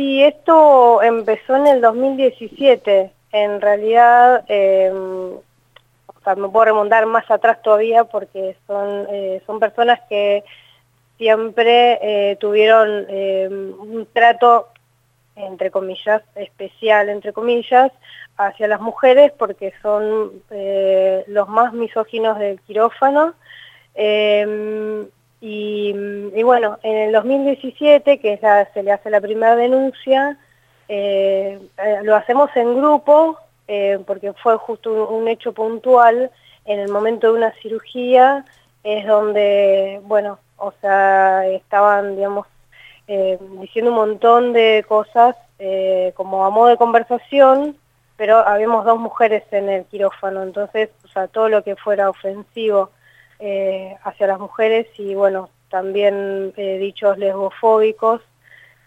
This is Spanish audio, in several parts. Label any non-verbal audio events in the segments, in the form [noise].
Sí, esto empezó en el 2017. En realidad, eh, o sea, me puedo remontar más atrás todavía porque son, eh, son personas que siempre eh, tuvieron un trato, entre comillas, especial, entre comillas, hacia las mujeres porque son los más misóginos del quirófano. Y, bueno, en el 2017, que se le hace la primera denuncia, eh, eh, lo hacemos en grupo, eh, porque fue justo un, hecho puntual, en el momento de una cirugía, es donde, bueno, o sea, estaban, digamos, diciendo un montón de cosas como a modo de conversación, pero habíamos dos mujeres en el quirófano, entonces, o sea, todo lo que fuera ofensivo eh, hacia las mujeres y bueno, también eh, dichos lesbofóbicos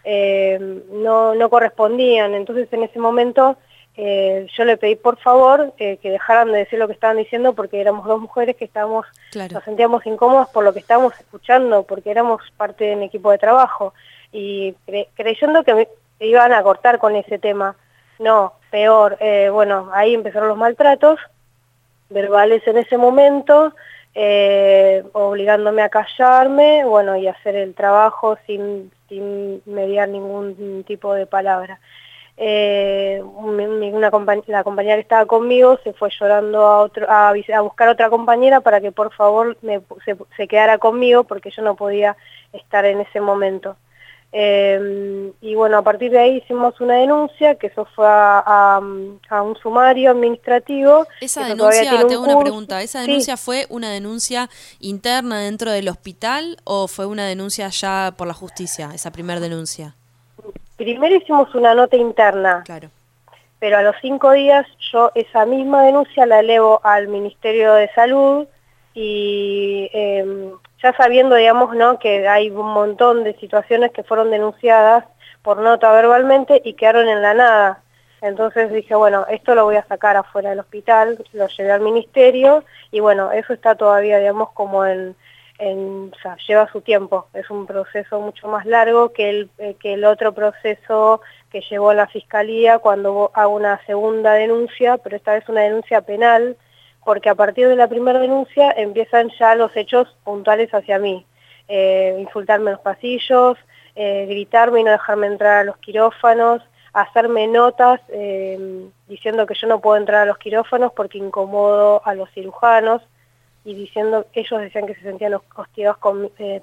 eh, no, no correspondían. Entonces en ese momento yo le pedí por favor que dejaran de decir lo que estaban diciendo porque éramos dos mujeres que estábamos, nos sentíamos incómodas por lo que estábamos escuchando, porque éramos parte de un equipo de trabajo y creyendo que me iban a cortar con ese tema. No, peor. bueno, ahí empezaron los maltratos verbales en ese momento, eh, obligándome a callarme, bueno, y hacer el trabajo sin, sin mediar ningún tipo de palabra. Eh, la compañera que estaba conmigo se fue llorando a, otro, a, a buscar otra compañera para que por favor se, se, quedara conmigo porque yo no podía estar en ese momento. Eh, y bueno, a partir de ahí hicimos una denuncia, que eso fue a, un sumario administrativo. Esa denuncia, tengo una pregunta, ¿esa denuncia fue una denuncia interna dentro del hospital o fue una denuncia ya por la justicia, esa primera denuncia? Primero hicimos una nota interna. Claro. Pero a los cinco días yo esa misma denuncia la elevo al Ministerio de Salud y eh, ya sabiendo, digamos, ¿no? que hay un montón de situaciones que fueron denunciadas por nota verbalmente y quedaron en la nada. Entonces dije, bueno, esto lo voy a sacar afuera del hospital, lo llevé al ministerio y bueno, eso está todavía, digamos, como en, en o sea, lleva su tiempo, es un proceso mucho más largo que el, eh, que el otro proceso que llevó a la fiscalía cuando hago una segunda denuncia, pero esta vez una denuncia penal, porque a partir de la primera denuncia empiezan ya los hechos puntuales hacia mí. Eh, insultarme en los pasillos, eh, gritarme y no dejarme entrar a los quirófanos, hacerme notas eh, diciendo que yo no puedo entrar a los quirófanos porque incomodo a los cirujanos y diciendo ellos decían que se sentían hostigados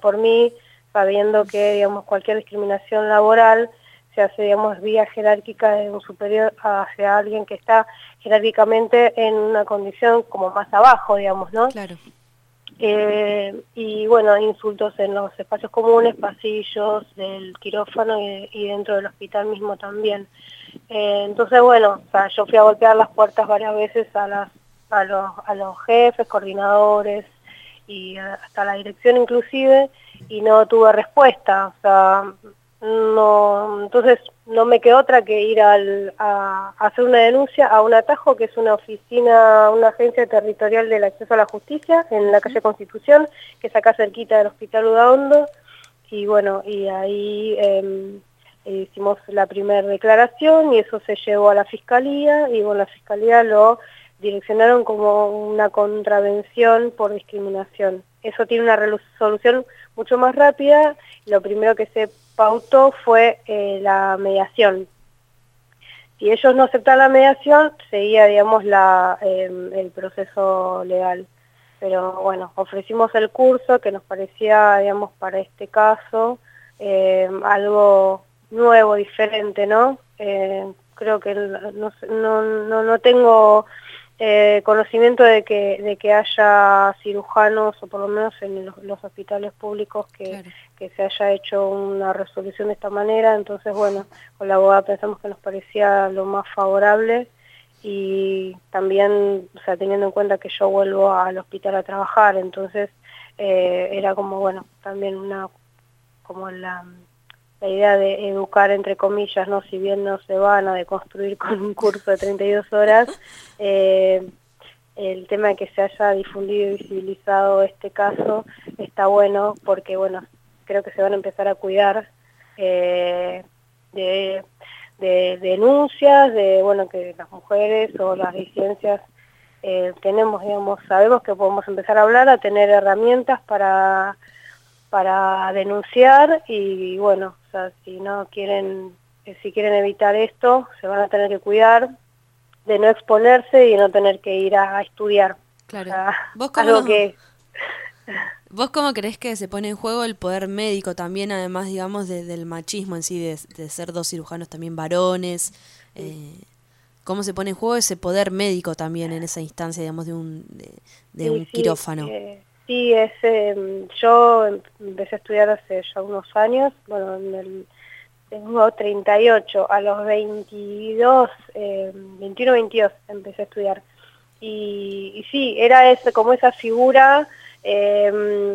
por mí, sabiendo que digamos, cualquier discriminación laboral se hace, digamos, vía jerárquica de un superior hacia alguien que está jerárquicamente en una condición como más abajo, digamos, ¿no? Claro. Eh, y bueno, insultos en los espacios comunes, pasillos del quirófano y, dentro del hospital mismo también. Eh, entonces, bueno, o sea, yo fui a golpear las puertas varias veces a, las, a, los, a los jefes, coordinadores y hasta la dirección inclusive, y no tuve respuesta. O sea, no, entonces no me quedó otra que ir al, a, hacer una denuncia a un atajo que es una oficina, una agencia territorial del acceso a la justicia en la calle Constitución, que es acá cerquita del Hospital Udaondo, y bueno, y ahí em, hicimos la primera declaración y eso se llevó a la fiscalía. Y bueno, la fiscalía lo direccionaron como una contravención por discriminación. Eso tiene una resolución mucho más rápida, lo primero que se pautó fue eh, la mediación. Si ellos no aceptan la mediación, seguía, digamos, la, em, el proceso legal. Pero bueno, ofrecimos el curso que nos parecía, digamos, para este caso, em, algo nuevo, diferente, ¿no? Eh, creo que no, no, no tengo eh, conocimiento de que, de que haya cirujanos, o por lo menos en los, hospitales públicos, que, que, se haya hecho una resolución de esta manera. Entonces, bueno, con la abogada pensamos que nos parecía lo más favorable y también, o sea, teniendo en cuenta que yo vuelvo al hospital a trabajar, entonces eh, era como, bueno, también una, como la la idea de educar entre comillas, no si bien no se van a deconstruir [laughs] con un curso de 32 horas, eh, el tema de que se haya difundido y visibilizado este caso está bueno porque bueno, creo que se van a empezar a cuidar eh, de, denuncias, de bueno que las mujeres o las disidencias eh, tenemos, digamos, sabemos que podemos empezar a hablar, a tener herramientas para, para denunciar y bueno, sea, si no quieren, eh, si quieren evitar esto, se van a tener que cuidar de no exponerse y no tener que ir a, estudiar. Claro. ¿Vos [laughs] cómo, que... [laughs] ¿Vos cómo crees que se pone en juego el poder médico también, además, digamos, del machismo en sí, de, ser dos cirujanos también varones? Eh, ¿Cómo se pone en juego ese poder médico también en esa instancia, digamos, de un, de, un quirófano? Eh, sí, es, em, yo empecé a estudiar hace ya unos años, bueno, en el, tengo 38, a los 22, eh, 21, 22 empecé a estudiar. Y, y sí, era ese, como esa figura eh,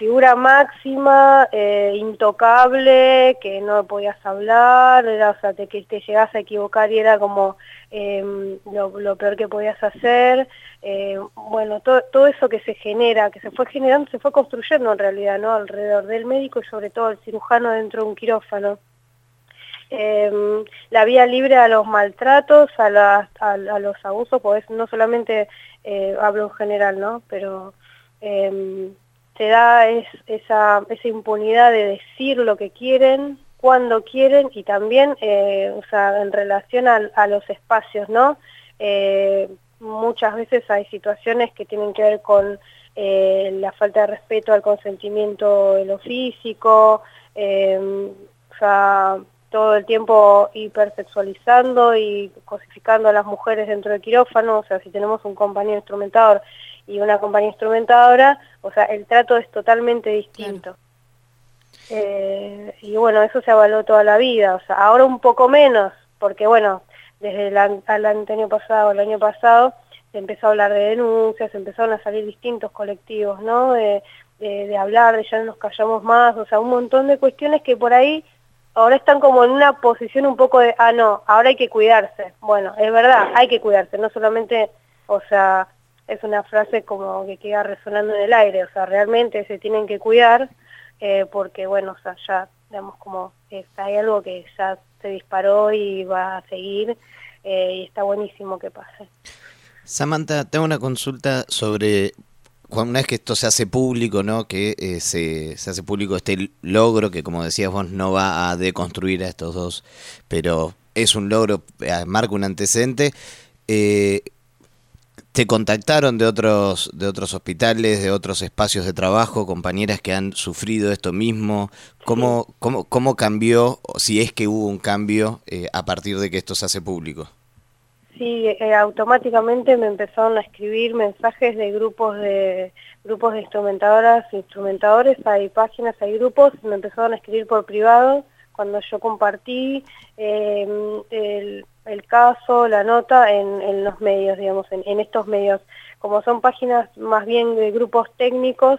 figura máxima, eh, intocable, que no podías hablar, era, o sea, te, que te llegas a equivocar y era como em, lo, peor que podías hacer. Eh, bueno, todo, todo eso que se genera, que se fue generando, se fue construyendo en realidad, ¿no? Alrededor del médico y sobre todo el cirujano dentro de un quirófano. Em, la vía libre a los maltratos, a, a, los abusos, pues no solamente eh, hablo en general, ¿no? Pero eh, te da esa, esa impunidad de decir lo que quieren, cuando quieren y también eh, o sea, en relación a, los espacios, ¿no? muchas veces hay situaciones que tienen que ver con la falta de respeto al consentimiento de lo físico, o sea, todo el tiempo hipersexualizando y cosificando a las mujeres dentro del quirófano, o sea, si tenemos un compañero instrumentador y una compañía instrumentadora, o sea, el trato es totalmente distinto. Eh, y bueno, eso se avaló toda la vida, o sea, ahora un poco menos, porque bueno, desde el, año pasado, el año pasado, se empezó a hablar de denuncias, empezaron a salir distintos colectivos, ¿no? De, de hablar, de ya no nos callamos más, o sea, un montón de cuestiones que por ahí ahora están como en una posición un poco de, ah, no, ahora hay que cuidarse. Bueno, es verdad, hay que cuidarse, no solamente, o sea, es una frase como que queda resonando en el aire, o sea, realmente se tienen que cuidar eh, porque, bueno, o sea, ya, digamos, como hay algo que ya se disparó y va a seguir eh, y está buenísimo que pase. Samantha, tengo una consulta sobre una vez que esto se hace público, ¿no? Que eh, se, se, hace público este logro que, como decías vos, no va a deconstruir a estos dos, pero es un logro, marca un antecedente. ¿Te contactaron de otros, de otros hospitales, de otros espacios de trabajo, compañeras que han sufrido esto mismo? ¿Cómo, cómo, cómo cambió, si es que hubo un cambio a partir de que esto se hace público? Sí, eh, automáticamente me empezaron a escribir mensajes de grupos de grupos de instrumentadoras, instrumentadores, hay páginas, hay grupos, me empezaron a escribir por privado cuando yo compartí em, el, caso, la nota en, los medios, digamos, en, estos medios. Como son páginas más bien de grupos técnicos,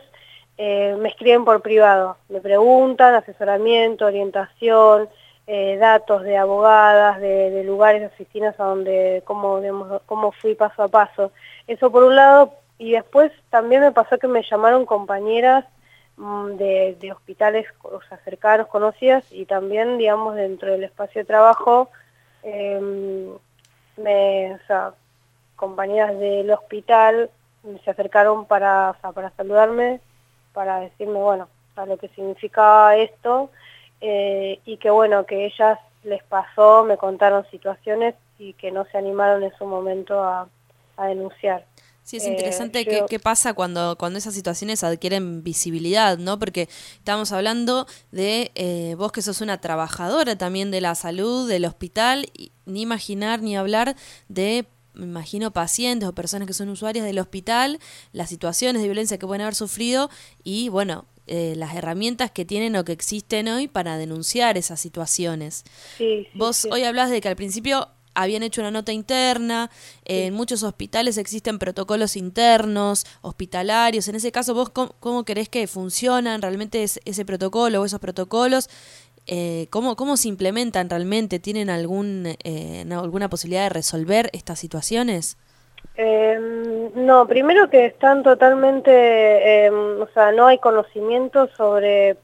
eh, me escriben por privado, me preguntan asesoramiento, orientación, eh, datos de abogadas, de, lugares, de oficinas a donde, cómo, cómo fui paso a paso. Eso por un lado, y después también me pasó que me llamaron compañeras mm, de, hospitales o cercanos, conocidas, y también, digamos, dentro del espacio de trabajo, em, me, o sea, compañeras del hospital se acercaron para, para saludarme, para decirme, bueno, a lo que significaba esto, eh, y que bueno, que ellas les pasó, me contaron situaciones y que no se animaron en su momento a, denunciar. Sí, es interesante eh, qué, pasa cuando, cuando esas situaciones adquieren visibilidad, ¿no? Porque estamos hablando de eh, vos que sos una trabajadora también de la salud, del hospital, y ni imaginar ni hablar de me imagino pacientes o personas que son usuarias del hospital, las situaciones de violencia que pueden haber sufrido y bueno, eh, las herramientas que tienen o que existen hoy para denunciar esas situaciones. Vos hoy hablas de que al principio habían hecho una nota interna, en muchos hospitales existen protocolos internos, hospitalarios, en ese caso vos cómo, cómo querés que funcionan realmente ese protocolo o esos protocolos, eh, ¿cómo, ¿cómo se implementan realmente? ¿Tienen algún, eh, alguna posibilidad de resolver estas situaciones? Eh, no, primero que están totalmente, em, o sea, no hay conocimiento sobre,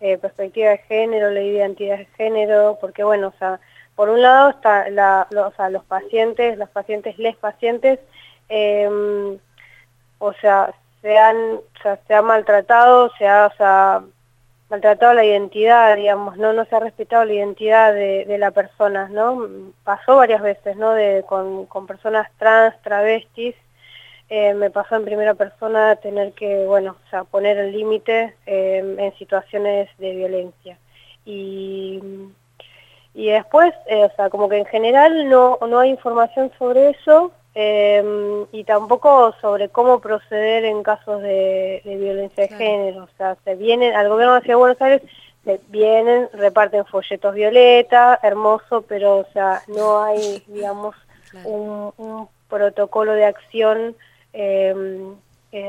eh, perspectiva de género, la identidad de género, porque bueno, o sea, por un lado está la, o los pacientes, las pacientes, les pacientes, em, o sea, se han, o sea, se ha maltratado, se ha, maltratado la identidad, digamos, no no se ha respetado la identidad de, de la persona, ¿no? Pasó varias veces, ¿no? De, con, con personas trans, travestis, eh, me pasó en primera persona tener que, bueno, o sea, poner el límite eh, en situaciones de violencia. Y, y después, eh, o sea, como que en general no, no hay información sobre eso y tampoco sobre cómo proceder en casos de, violencia de género. O sea, se vienen, al gobierno de Ciudad de Buenos Aires se vienen, reparten folletos violeta, hermoso, pero o sea, no hay, [laughs] digamos, un, un protocolo de acción Em, eh,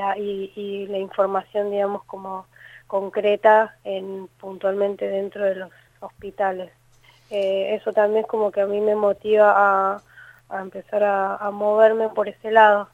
y, la información, digamos, como concreta en, puntualmente dentro de los hospitales. Eh, eso también como que a mí me motiva a, empezar a, moverme por ese lado.